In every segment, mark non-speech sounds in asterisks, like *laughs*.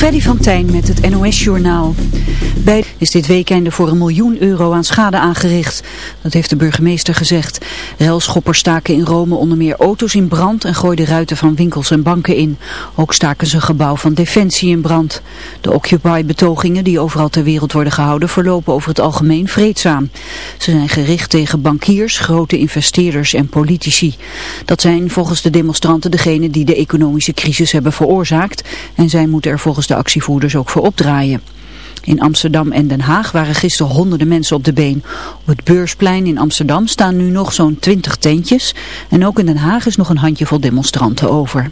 Freddy van Tijn met het NOS-journaal. Bij is dit weekende voor een miljoen euro aan schade aangericht. Dat heeft de burgemeester gezegd. Relschoppers staken in Rome onder meer auto's in brand en gooiden ruiten van winkels en banken in. Ook staken ze een gebouw van Defensie in brand. De Occupy-betogingen die overal ter wereld worden gehouden verlopen over het algemeen vreedzaam. Ze zijn gericht tegen bankiers, grote investeerders en politici. Dat zijn volgens de demonstranten degenen die de economische crisis hebben veroorzaakt en zij moeten er volgens de actievoerders ook voor opdraaien. In Amsterdam en Den Haag waren gisteren honderden mensen op de been. Op het Beursplein in Amsterdam staan nu nog zo'n twintig tentjes en ook in Den Haag is nog een handjevol demonstranten over.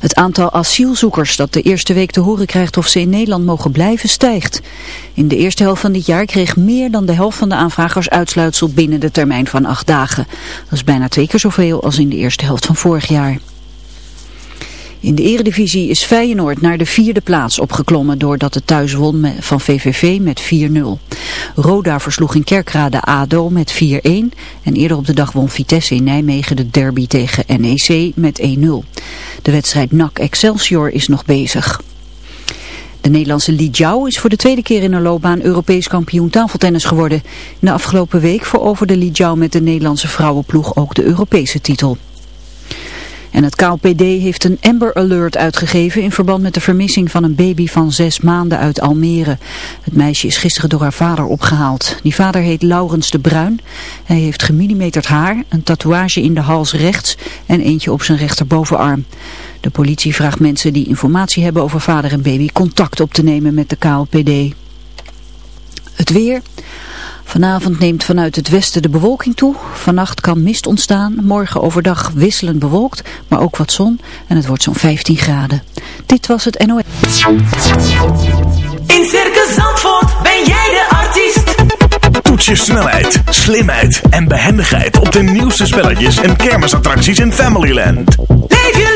Het aantal asielzoekers dat de eerste week te horen krijgt of ze in Nederland mogen blijven stijgt. In de eerste helft van dit jaar kreeg meer dan de helft van de aanvragers uitsluitsel binnen de termijn van acht dagen. Dat is bijna twee keer zoveel als in de eerste helft van vorig jaar. In de eredivisie is Feyenoord naar de vierde plaats opgeklommen doordat het thuis won van VVV met 4-0. Roda versloeg in Kerkrade ADO met 4-1 en eerder op de dag won Vitesse in Nijmegen de derby tegen NEC met 1-0. De wedstrijd NAC Excelsior is nog bezig. De Nederlandse Li Jiao is voor de tweede keer in haar loopbaan Europees kampioen tafeltennis geworden. In de afgelopen week veroverde Li Jiao met de Nederlandse vrouwenploeg ook de Europese titel. En het KLPD heeft een Amber Alert uitgegeven in verband met de vermissing van een baby van zes maanden uit Almere. Het meisje is gisteren door haar vader opgehaald. Die vader heet Laurens de Bruin. Hij heeft gemillimeterd haar, een tatoeage in de hals rechts en eentje op zijn rechterbovenarm. De politie vraagt mensen die informatie hebben over vader en baby contact op te nemen met de KLPD. Het weer... Vanavond neemt vanuit het westen de bewolking toe. Vannacht kan mist ontstaan. Morgen overdag wisselend bewolkt, maar ook wat zon. En het wordt zo'n 15 graden. Dit was het NOS. In Circus Zandvoort ben jij de artiest. Toets je snelheid, slimheid en behendigheid op de nieuwste spelletjes en kermisattracties in Familyland. Leef je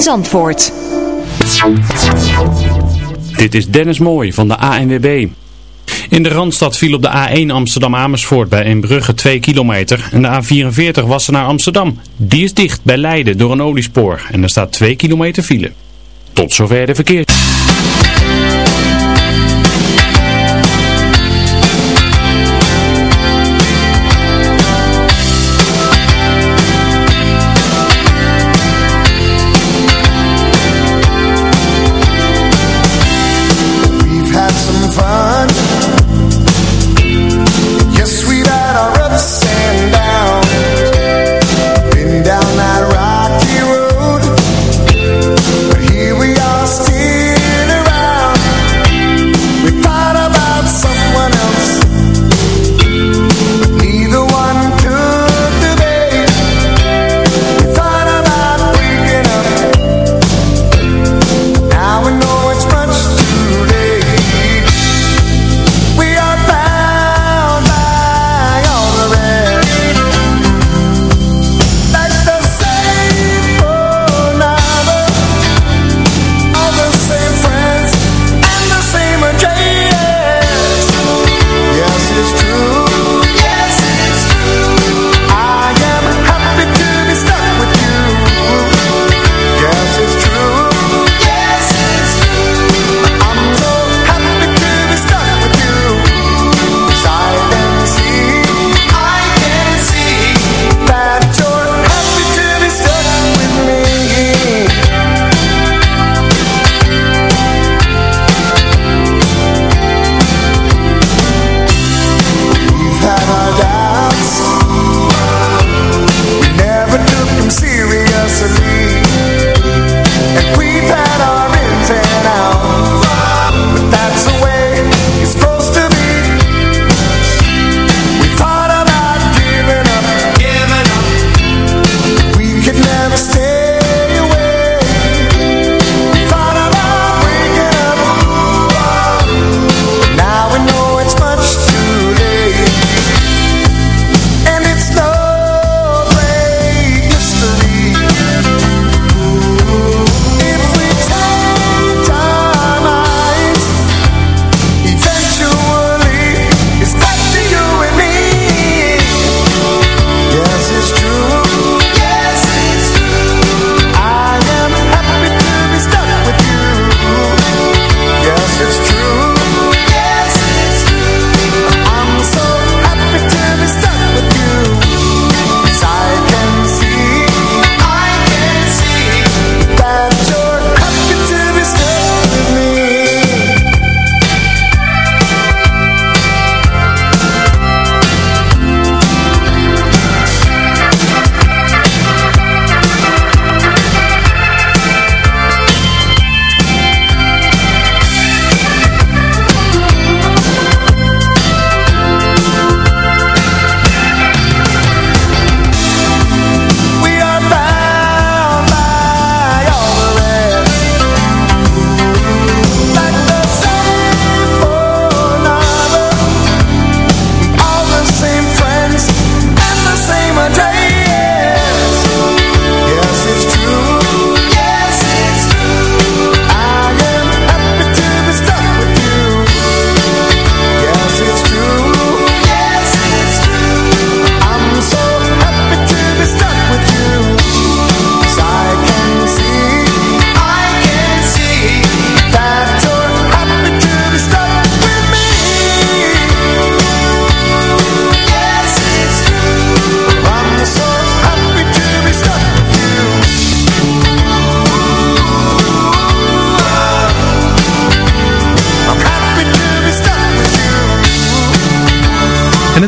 Zandvoort. Dit is Dennis Mooij van de ANWB. In de Randstad viel op de A1 Amsterdam-Amersfoort bij Eembrugge 2 kilometer. En de A44 Wassen naar Amsterdam. Die is dicht bij Leiden door een oliespoor. En er staat 2 kilometer file. Tot zover de verkeer.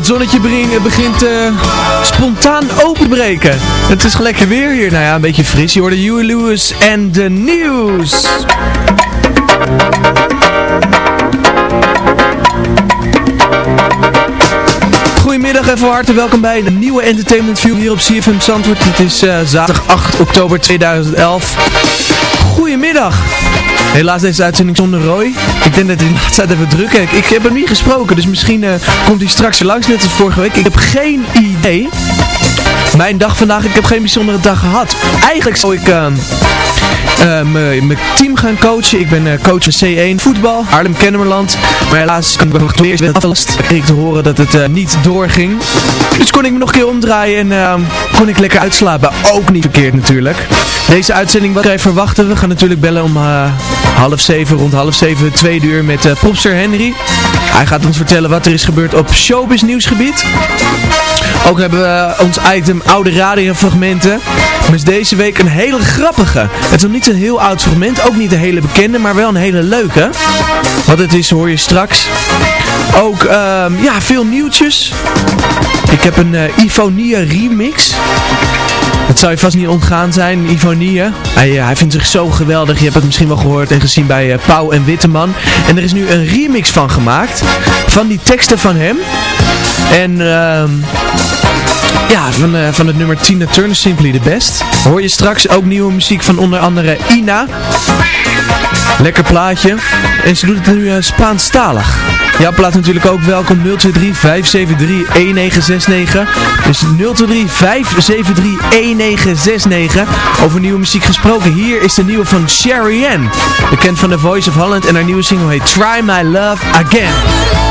Het zonnetje begin- begint eh, spontaan open te breken. Het is lekker weer hier. Nou ja, een beetje fris. Je hoorde Huey Lewis en de nieuws. Goedemiddag en van harte welkom bij een nieuwe Entertainment View hier op CFM Zandvoort. Het is eh, zaterdag 8 oktober 2011. Goedemiddag. Helaas deze uitzending zonder Roy. Ik denk dat hij de laatste even druk heeft. Ik heb hem niet gesproken, dus misschien eh, komt hij straks langs net als vorige week. Ik heb geen idee. Mijn dag vandaag, ik heb geen bijzondere dag gehad. Eigenlijk zou ik ehm, eh, mijn team gaan coachen. Ik ben eh, coach van C1 voetbal, Arnhem Kennemerland. Maar helaas kan ik nog weer weer afgelast. Ik kreeg te horen dat het eh, niet doorging. Dus kon ik me nog een keer omdraaien en ehm, kon ik lekker uitslapen. Ook niet verkeerd natuurlijk. Deze uitzending wat wij verwachten. We gaan natuurlijk bellen om half zeven, rond half zeven, tweede uur met popster Henry. Hij gaat ons vertellen wat er is gebeurd op showbiz nieuwsgebied. Ook hebben we ons item oude radiofragmenten. Is deze week een hele grappige. Het is nog niet een heel oud fragment, ook niet een hele bekende, maar wel een hele leuke. Wat het is hoor je straks. Ook ehm, ja, veel nieuwtjes. Ik heb een eh Ivonia remix. Dat zou je vast niet ontgaan zijn, Ivonie. Hij, eh, hij vindt zich zo geweldig. Je hebt het misschien wel gehoord en gezien bij eh, Pauw en Witteman. En er is nu een remix van gemaakt. Van die teksten van hem. En ehm ja, van, eh, van het nummer Tina Turner, Simply the Best. Hoor je straks ook nieuwe muziek van onder andere Ina. Lekker plaatje. En ze doet het nu uh, Spaanstalig. Jouw plaat natuurlijk ook welkom 023 573 1969. Dus 023 573 1969. Over nieuwe muziek gesproken. Hier is de nieuwe van Sherry Ann. Bekend van The Voice of Holland. En haar nieuwe single heet Try My Love Again.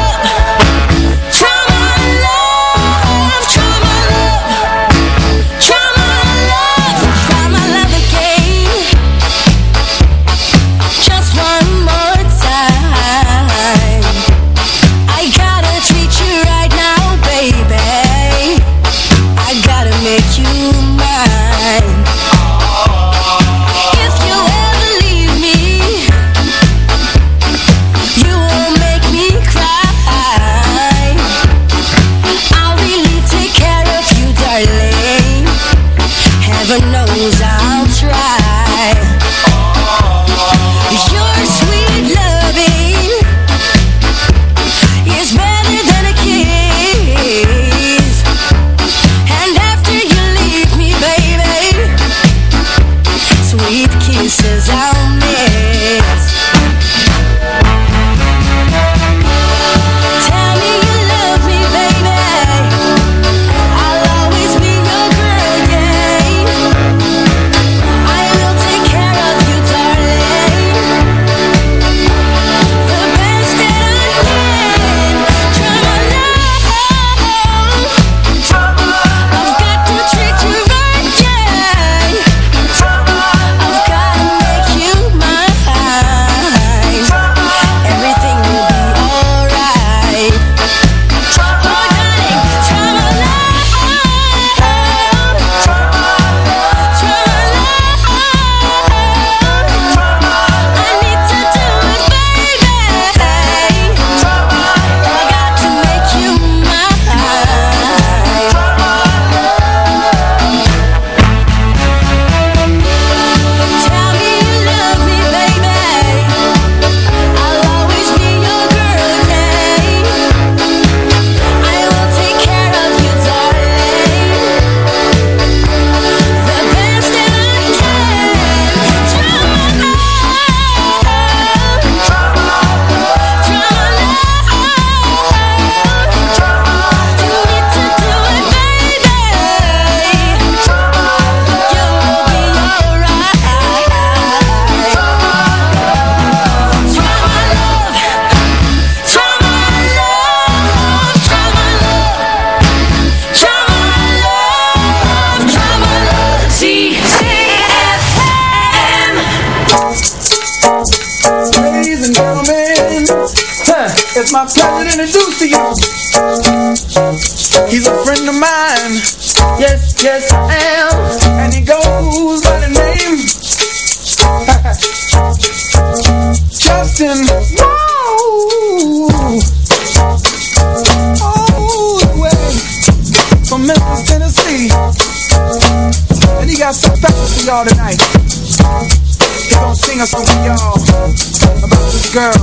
Girl.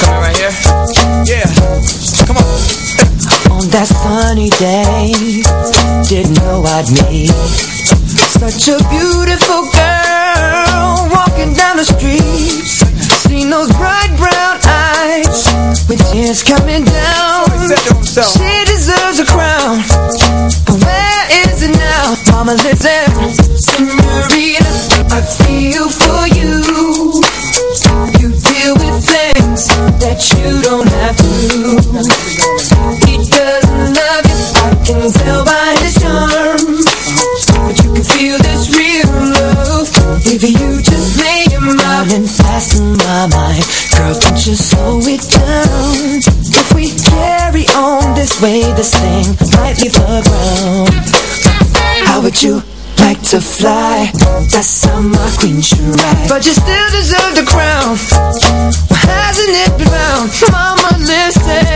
Coming right here. Yeah. Come on. On that sunny day, didn't know I'd meet such a beautiful girl walking down the street. Seen those bright brown eyes with tears coming down. She deserves a crown. But where is it now? Mama, listen, Senorita, I feel for. You you don't have to. He doesn't love you, I can tell by his charm. But you can feel this real love if you just lay your mind and fasten my mind. Girl, don't you slow it down. If we carry on this way, this thing might leave the ground. How would you like to fly? That's how my queen should ride. But you still deserve the crown. Hasn't it been round? Mama, listen.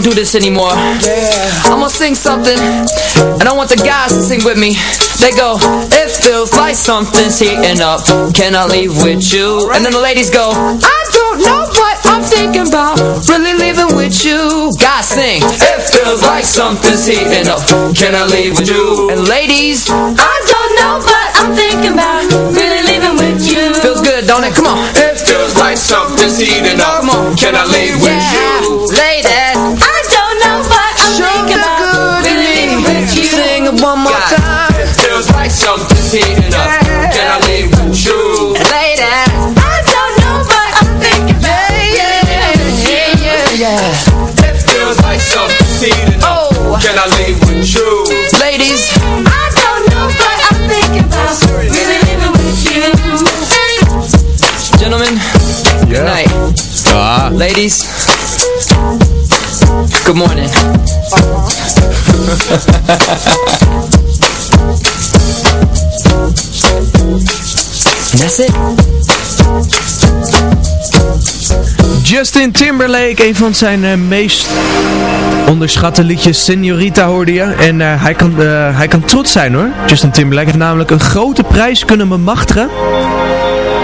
Don't do this anymore. I'm gonna sing something, and I want the guys to sing with me. They go, it feels like something's heating up. Can I leave with you? And then the ladies go, I don't know what I'm thinking about. Really leaving with you. Guys sing, it feels like something's heating up. Can I leave with you? And ladies, I don't know what I'm thinking about. Really leaving with you. Feels good, don't it? Come on. It feels like something's heating up. Come on. Can I leave with you? Yeah, yeah, yeah. It feels like up. Oh. Can I leave with you? Ladies, I don't know what I'm thinking about. Really leaving with you. Gentlemen, good night. Ah, Ladies, good morning. And *laughs* that's it. Justin Timberlake, een van zijn eh, meest onderschatte liedjes, Senorita hoorde je. En eh, hij, kan, eh, hij kan trots zijn hoor. Justin Timberlake heeft namelijk een grote prijs kunnen bemachtigen.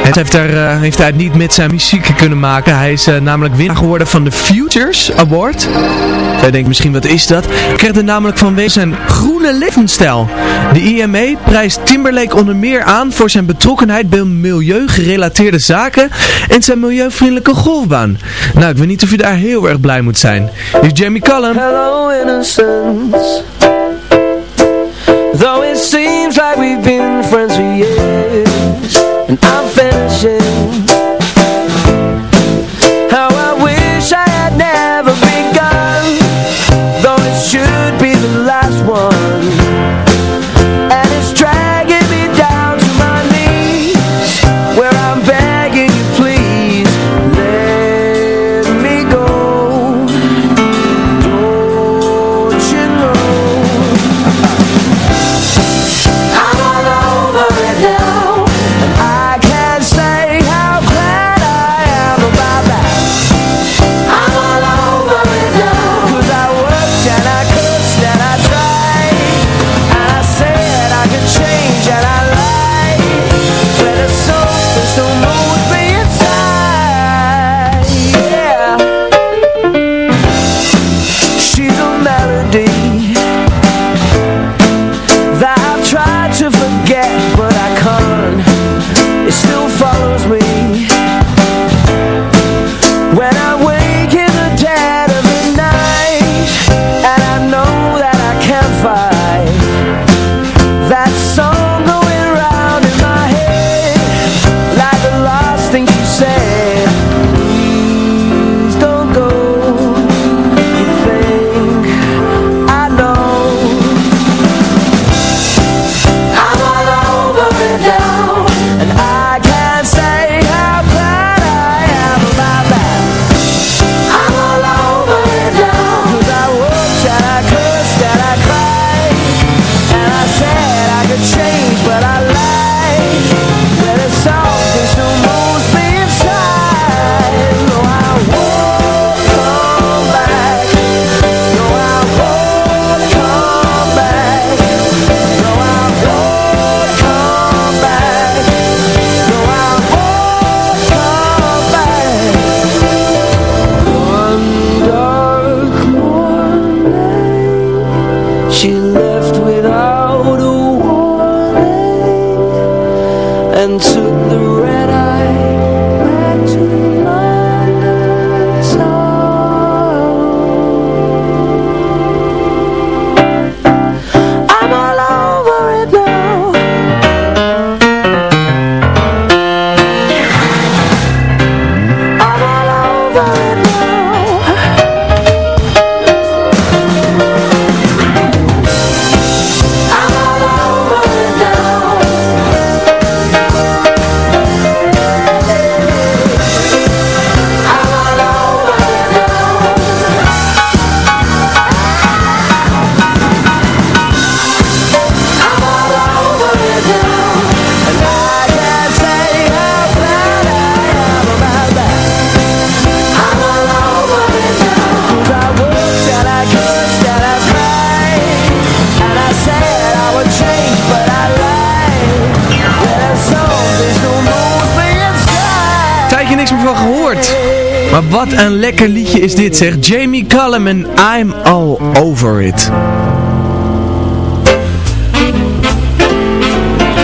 En heeft, er, eh, heeft hij het niet met zijn muziek kunnen maken. Hij is eh, namelijk winnaar geworden van de Futures Award. Zij denkt misschien wat is dat? Hij kreeg het namelijk vanwege zijn groene levensstijl. De IME prijst Timberlake onder meer aan voor zijn betrokkenheid bij milieugerelateerde zaken en zijn milieuvriendelijke golfbaan. Nou, ik weet niet of je daar heel erg blij moet zijn. Hier is Jamie Cullum. Hello innocence Though it seems like we've been friends for years And I'm finishing wat een lekker liedje is dit zeg. Jamie Cullum en I'm All Over It.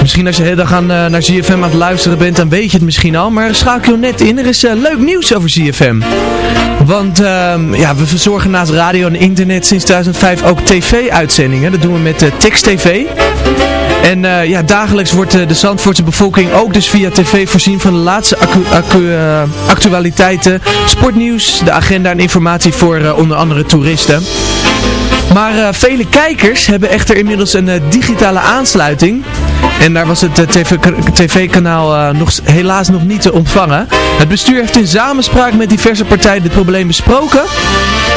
Misschien als je de hele dag aan, eh, naar ZFM aan het luisteren bent, dan weet je het misschien al. Maar schakel net in, er is eh, leuk nieuws over ZFM. Want ehm, ja, we verzorgen naast radio en internet sinds 2005 ook tv-uitzendingen. Dat doen we met uh, Text TV. En eh, ja, dagelijks wordt eh, de Zandvoortse bevolking ook dus via tv voorzien van de laatste eh, actualiteiten, sportnieuws, de agenda en informatie voor onder andere toeristen. Maar vele kijkers hebben echter inmiddels een digitale aansluiting. En daar was het TV tv-kanaal nog, helaas nog niet te ontvangen. Het bestuur heeft in samenspraak met diverse partijen dit probleem besproken.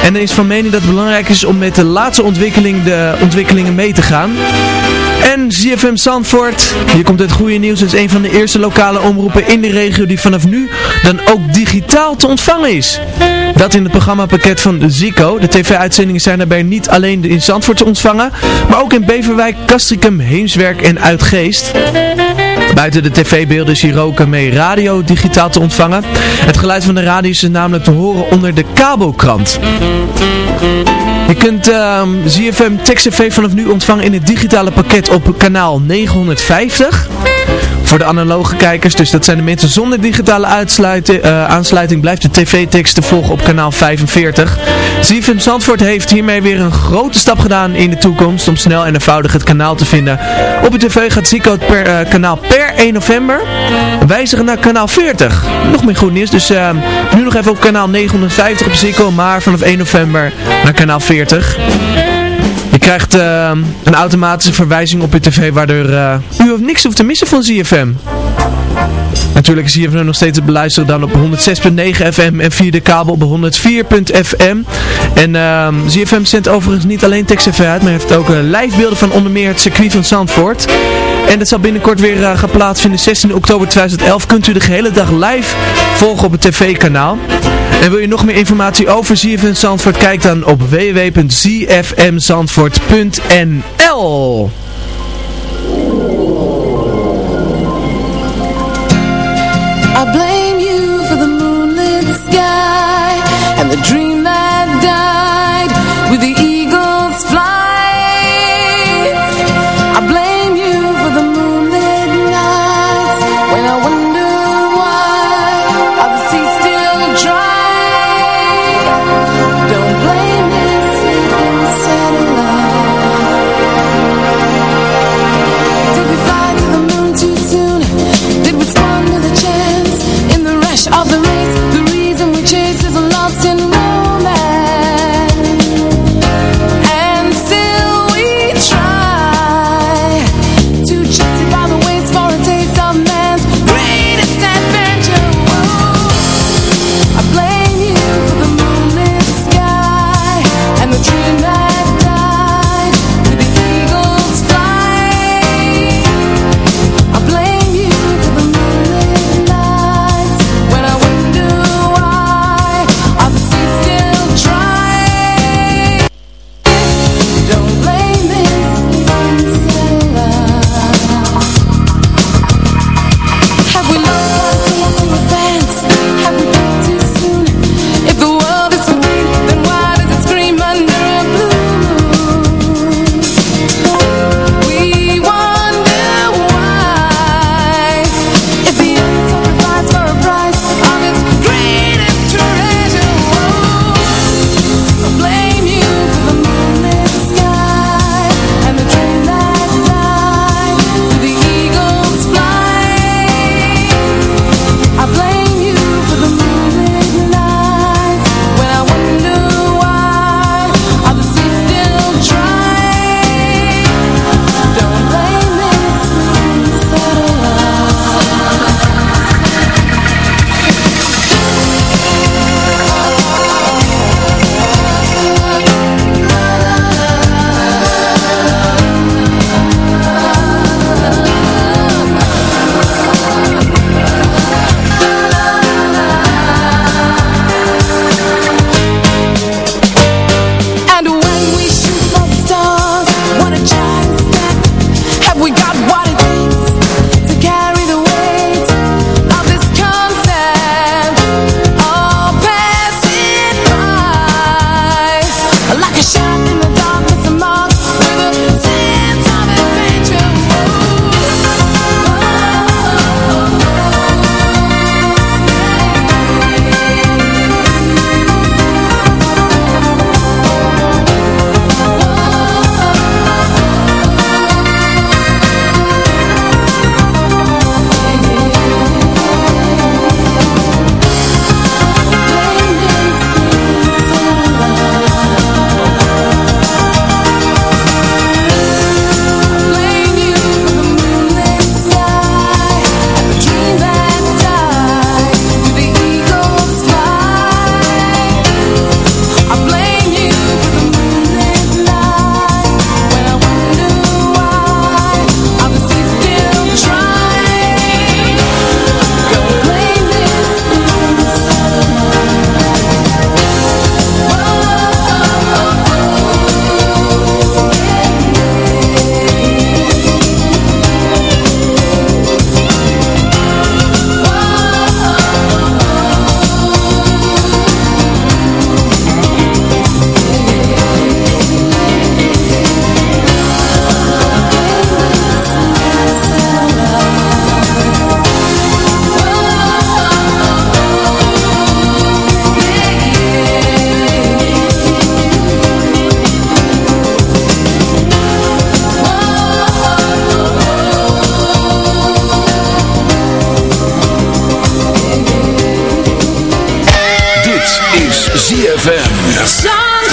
En er is van mening dat het belangrijk is om met de laatste ontwikkeling de ontwikkelingen mee te gaan. En ZFM Zandvoort, hier komt het goede nieuws, is een van de eerste lokale omroepen in de regio die vanaf nu dan ook digitaal te ontvangen is. Dat in het programmapakket van Zico. De tv-uitzendingen zijn daarbij niet alleen in Zandvoort te ontvangen, maar ook in Beverwijk, Castricum, Heemswerk en Uitgeest. Buiten de tv-beelden is hier ook mee radio digitaal te ontvangen. Het geluid van de radio is namelijk te horen onder de kabelkrant. Je kunt ehm ZFM Text TV vanaf nu ontvangen in het digitale pakket op kanaal 950. Voor de analoge kijkers, dus dat zijn de mensen zonder digitale eh, aansluiting, blijft de tv-tekst te volgen op kanaal 45. ZFM Zandvoort heeft hiermee weer een grote stap gedaan in de toekomst om snel en eenvoudig het kanaal te vinden. Op het tv gaat Zico het per, eh, kanaal per 1 november wijzigen naar kanaal 40. Nog meer goed nieuws, dus eh, nu nog even op kanaal 950 op Zico, maar vanaf 1 november naar kanaal 40. Krijgt eh, een automatische verwijzing op je tv waardoor uh, u niks hoeft te missen van ZFM. Natuurlijk is ZFM nog steeds te beluisteren dan op 106.9 FM en via de kabel op 104.fm. En uh, ZFM zendt overigens niet alleen tekst TV uit, maar heeft ook uh, live beelden van onder meer het circuit van Zandvoort. En dat zal binnenkort weer uh, gaan plaatsvinden. 16 oktober 2011 kunt u de gehele dag live volgen op het tv-kanaal. En wil je nog meer informatie over ZFM Zandvoort? Kijk dan op www.zfmzandvoort.nl ZFM.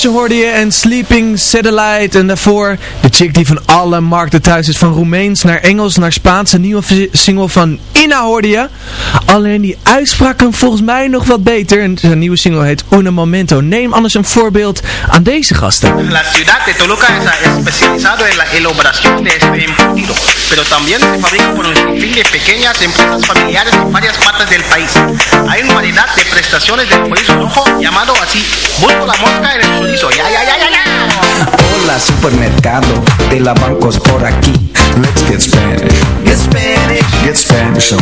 Hoorde je en Sleeping Satellite. En daarvoor de chick die van alle markten thuis is. Van Roemeens naar Engels naar Spaans. Een nieuwe single van Ina hoorde je. Alleen die uitspraak kan volgens mij nog wat beter. En zijn nieuwe single heet Un Momento. Neem anders een voorbeeld aan deze gasten. La ciudad de Toluca es especializado en la elaboración de este embutido, pero también se fabrica por un sinfín de pequeñas empresas familiares en varias partes del país. Hay una variedad de prestaciones del chorizo rojo llamado así, busco la mosca en el chorizo, ya, ya, ya, ya, ya. Hola supermercado de la bancos por aquí. Let's get Spanish. Get Spanish. Get Spanish on.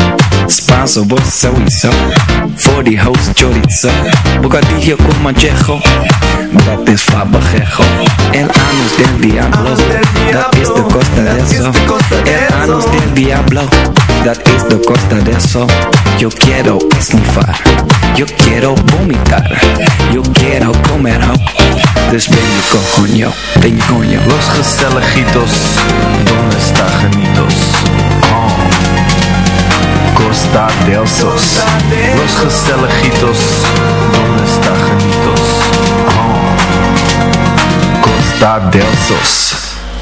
Spanso. Voor die host chorizo. Bocadillo con manchejo. Dat is fabajejo. El anus del diablo. Dat is de costa de eso. El anus del diablo. Dat is de costa de eso. Yo quiero esnifar. Yo quiero vomitar. Yo quiero comer ho. Dus ben je coño, ben coño. Los gezelligitos, donde está genitos? Oh. Costa del Sos. Los gezelligitos, donde está? Oh. Costa del.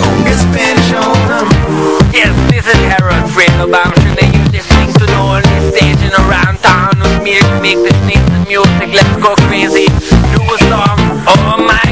on. Get Spanish on. Yes, this is Harold Fredo Bamshin and you're listening to the only station around town with me make the sneeze music. Let's go crazy. Do a song. Oh my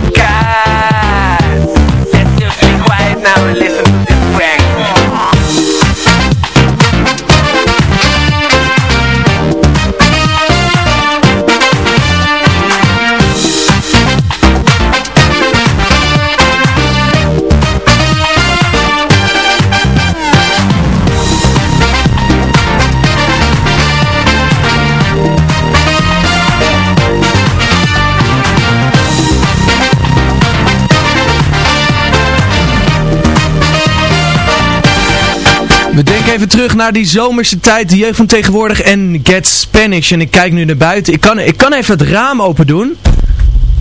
We denken even terug naar die zomerse tijd, de jeugd van tegenwoordig en Get Spanish. En ik kijk nu naar buiten. Ik kan, ik kan even het raam open doen.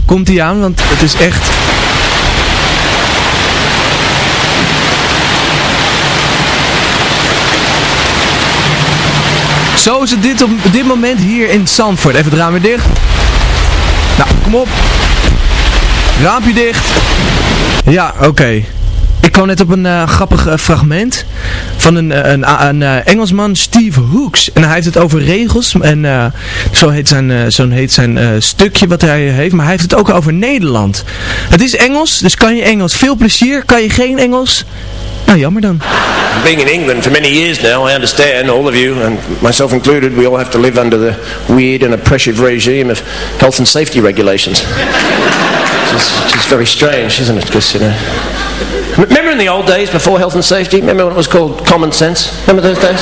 Komt ie aan, want het is echt... Zo is het dit op dit moment hier in Zandvoort. Even het raam weer dicht. Nou, kom op. Raampje dicht. Ja, oké. Ik kwam net op een eh, grappig eh, fragment van een, eh, een, een, Engelsman, Steve Hooks. En hij heeft het over regels. En zo heet zijn, zo heet zijn stukje wat hij heeft. Maar hij heeft het ook over Nederland. Het is Engels, dus kan je Engels. Veel plezier. Kan je geen Engels? Nou, jammer dan. Being in England for many years now, I understand, all of you, and myself included, we all have to live under the weird and oppressive regime of health and safety regulations. which, is, is very strange, isn't it? Because. Remember in the old days before health and safety? Remember when it was called common sense? Remember those days?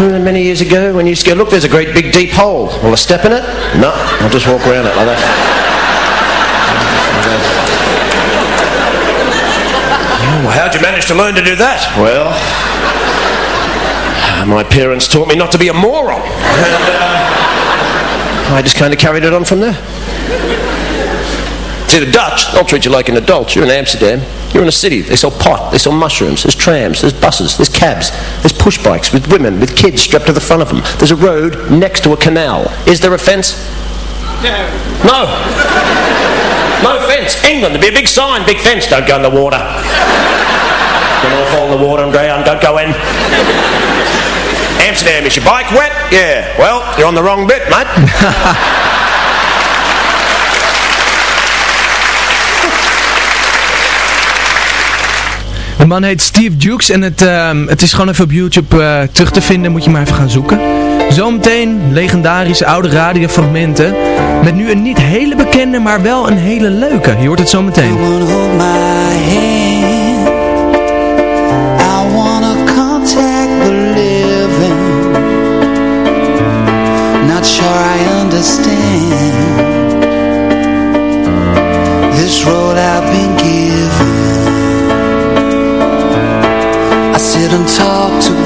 Remember Many years ago when you used to go, look, there's a great big deep hole. Will I step in it? No, I'll just walk around it like that. Well, how'd you manage to learn to do that? Well, my parents taught me not to be a moron. And, *laughs* uh, I just kind of carried it on from there. See, the Dutch, they'll treat you like an adult. You're in Amsterdam. You're in a city. They sell pot. They sell mushrooms. There's trams. There's buses. There's cabs. There's push bikes with women, with kids strapped to the front of them. There's a road next to a canal. Is there a fence? No. No. No fence. England, there'd be a big sign, big fence. Don't go in the water. Don't all fall in the water and drown. Don't go in. Amsterdam, is your bike wet? Yeah. Well, you're on the wrong bit, mate. *laughs* De man heet Steve Jukes en het, ehm, het is gewoon even op YouTube eh, terug te vinden. Moet je maar even gaan zoeken. Zometeen legendarische oude radiofragmenten. Met nu een niet hele bekende, maar wel een hele leuke. Je hoort het zometeen. hold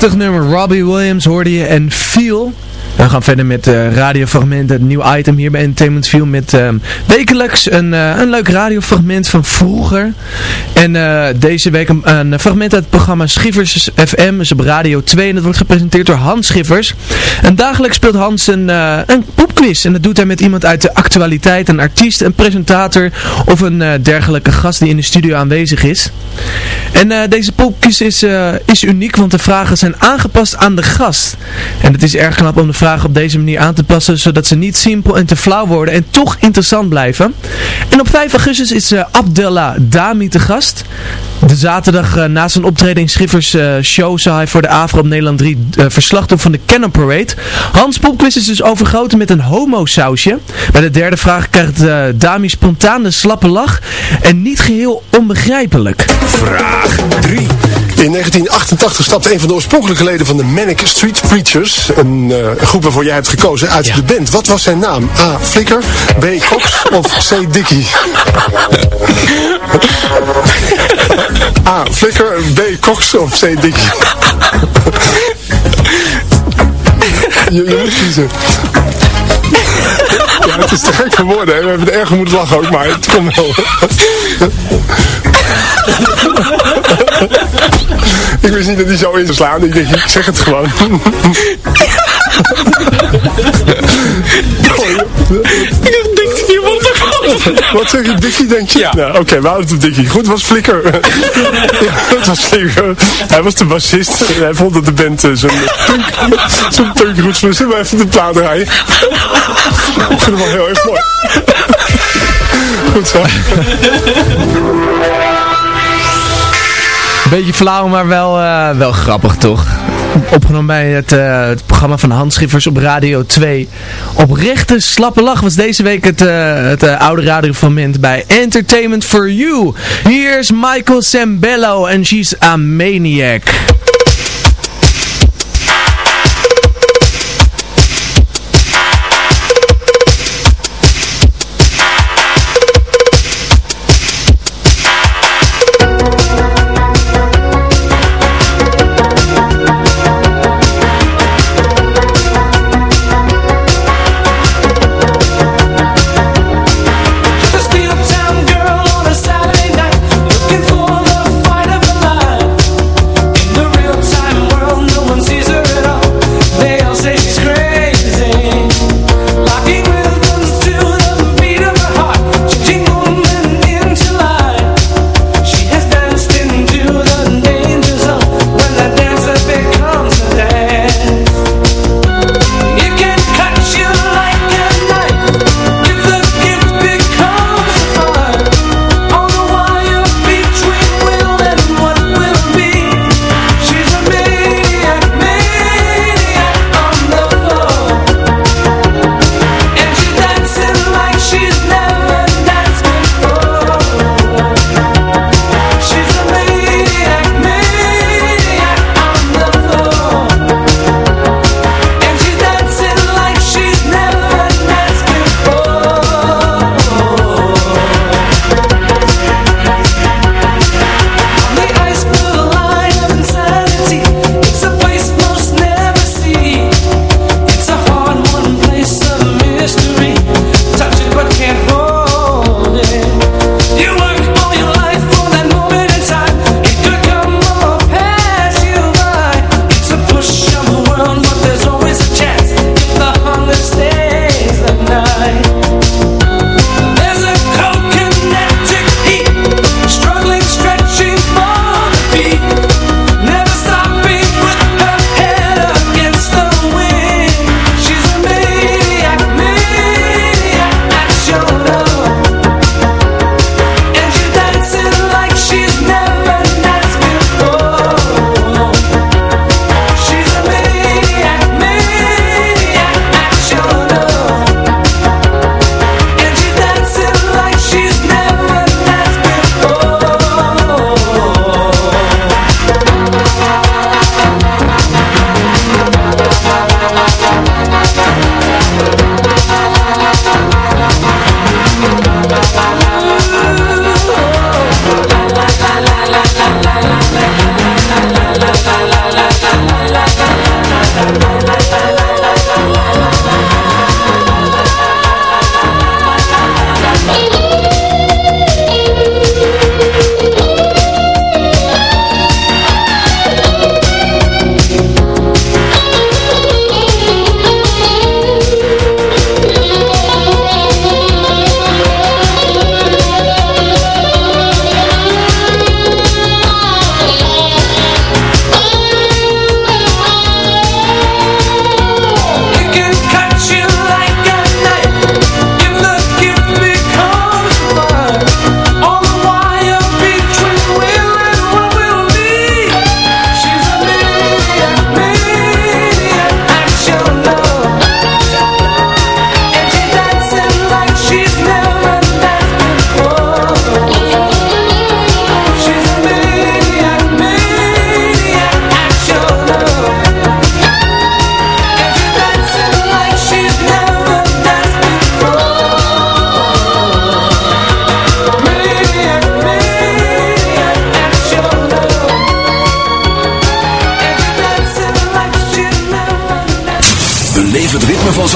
Prachtig nummer. Robbie Williams hoorde je en Feel. We gaan verder met eh radiofragmenten, het nieuw item hier bij Entertainment View met ehm, wekelijks een, eh, een leuk radiofragment van vroeger. En eh, deze week een, fragment uit het programma Schiffers FM, is op Radio 2 en dat wordt gepresenteerd door Hans Schiffers. En dagelijks speelt Hans een, eh een popquiz en dat doet hij met iemand uit de actualiteit, een artiest, een presentator of een eh, dergelijke gast die in de studio aanwezig is. En eh, deze popquiz is, eh, is uniek, want de vragen zijn aangepast aan de gast. En het is erg knap om de op deze manier aan te passen, zodat ze niet simpel en te flauw worden en toch interessant blijven. En op 5 augustus is eh, Abdella Dami te gast. De zaterdag eh, na zijn optreden in Schiffers eh, show zal hij voor de AVRO op Nederland 3 eh, verslag doen van de Cannon Parade. Hans Popquiz is dus overgoten met een homo-sausje. Bij de derde vraag krijgt Dami spontaan de slappe lach en niet geheel onbegrijpelijk. Vraag 3. In 1988 stapte een van de oorspronkelijke leden van de Manic Street Preachers, een eh, groep waarvoor jij hebt gekozen, uit de band. Wat was zijn naam? A. Flicker, B. Cox of C. Dickie? *laughs* A. Flicker, B. Cox of C. Dickie? *laughs* je, je moet kiezen. Ja, het is te gek voor woorden. hè. We hebben er erg moeten lachen ook, maar het komt wel. *laughs* ik wist niet dat hij zo in zou slaan. Ik denk, ik zeg het gewoon. *laughs* Ik dacht, wat Wat zeg je, Dickie, denk je? Ja. Nou, oké, we houden het op Dickie. Goed, het was Flikker. *laughs* ja, het was Flikker. Hij was de bassist. Hij vond dat de band uh, zo'n punk, zo'n punk goed was. Even de plaat draaien? Ik vind het wel heel erg mooi. Goed zo. Beetje flauw, maar wel, eh, wel grappig toch? Opgenomen bij het, eh, het, programma van Handschiffers op Radio 2. Oprechte slappe lach was deze week het, uh, het van Mint bij Entertainment for You. Here's Michael Sambello en she's a maniac.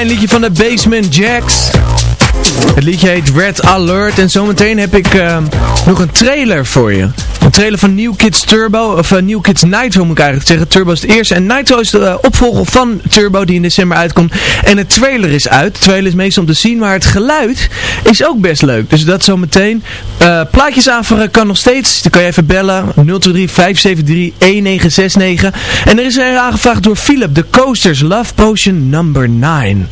fijn liedje van de Basement Jacks. Het liedje heet Red Alert en zometeen heb ik eh, nog een trailer voor je. Een trailer van New Kids Turbo, of eh, New Kids Nitro moet ik eigenlijk zeggen. Turbo is het eerste en Nitro is de eh, opvolger van Turbo die in december uitkomt. En het trailer is uit. De trailer is meestal om te zien, maar het geluid is ook best leuk. Dus dat zometeen. Eh plaatjes aanvragen kan nog steeds. Dan kan je even bellen. 023 573 1969. En er is er aangevraagd door Philip. De Coasters Love Potion number 9.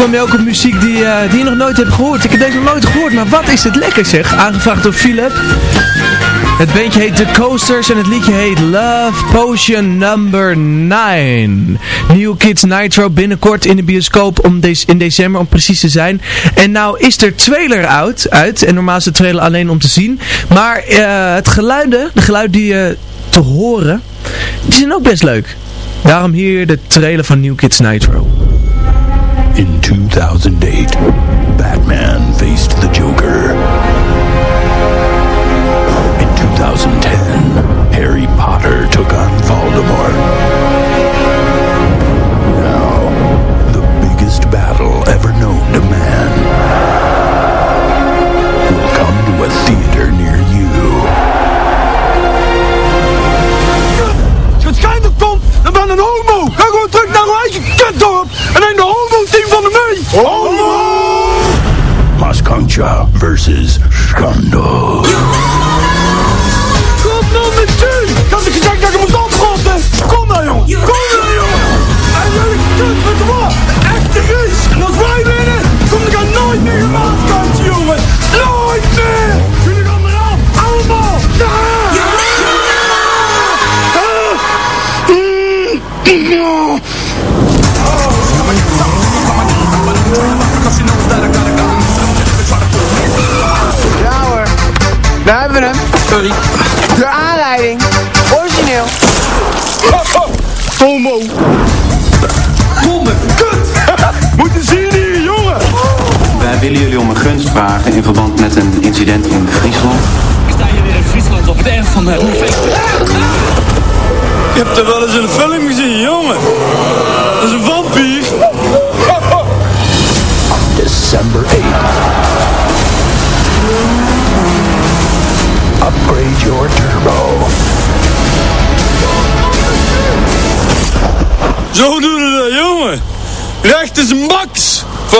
Kom je op muziek die, eh, die je nog nooit hebt gehoord. Ik heb deze nog nooit gehoord, maar wat is het lekker zeg. Aangevraagd door Philip. Het bandje heet The Coasters en het liedje heet Love Potion Number 9. New Kids Nitro binnenkort in de bioscoop om de in december om precies te zijn. En nou is er trailer uit, uit en normaal is de trailer alleen om te zien. Maar eh, het geluiden, de geluiden die je te horen, die zijn ook best leuk. Daarom hier de trailer van New Kids Nitro. In 2008,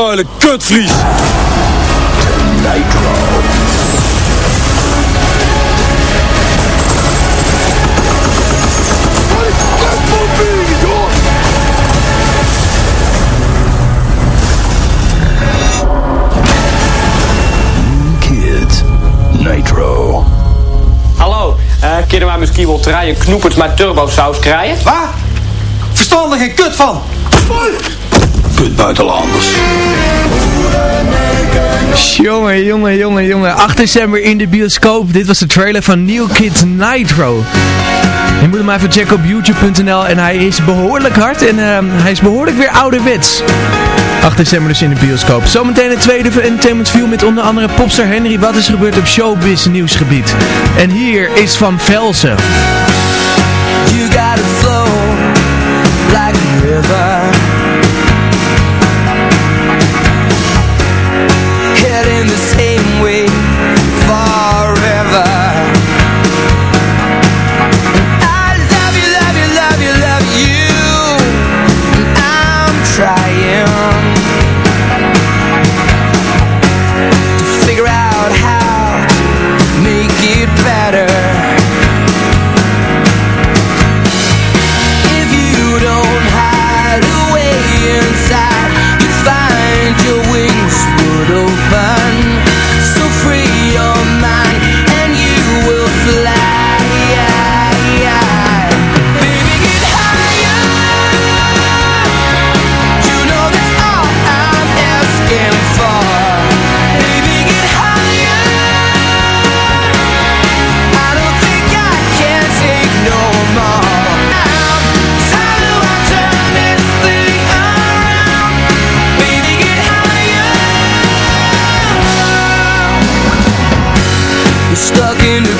Vuile kutvries. Kids. Nitro. Hallo, eh kunnen wij misschien wel draaien knoepers met turbosaus krijgen? Wat? Verstaan er geen kut van. Kut buitenlanders. Jongen, jongen, jongen, jongen. 8 december in de bioscoop. Dit was de trailer van New Kids Nitro. Je moet hem even checken op youtube.nl en hij is behoorlijk hard en ehm, hij is behoorlijk weer ouderwets. 8 december dus in de bioscoop. Zometeen het tweede van Entertainment View met onder andere popstar Henry. Wat is er gebeurd op showbiz nieuwsgebied? En hier is Van Velsen. You in the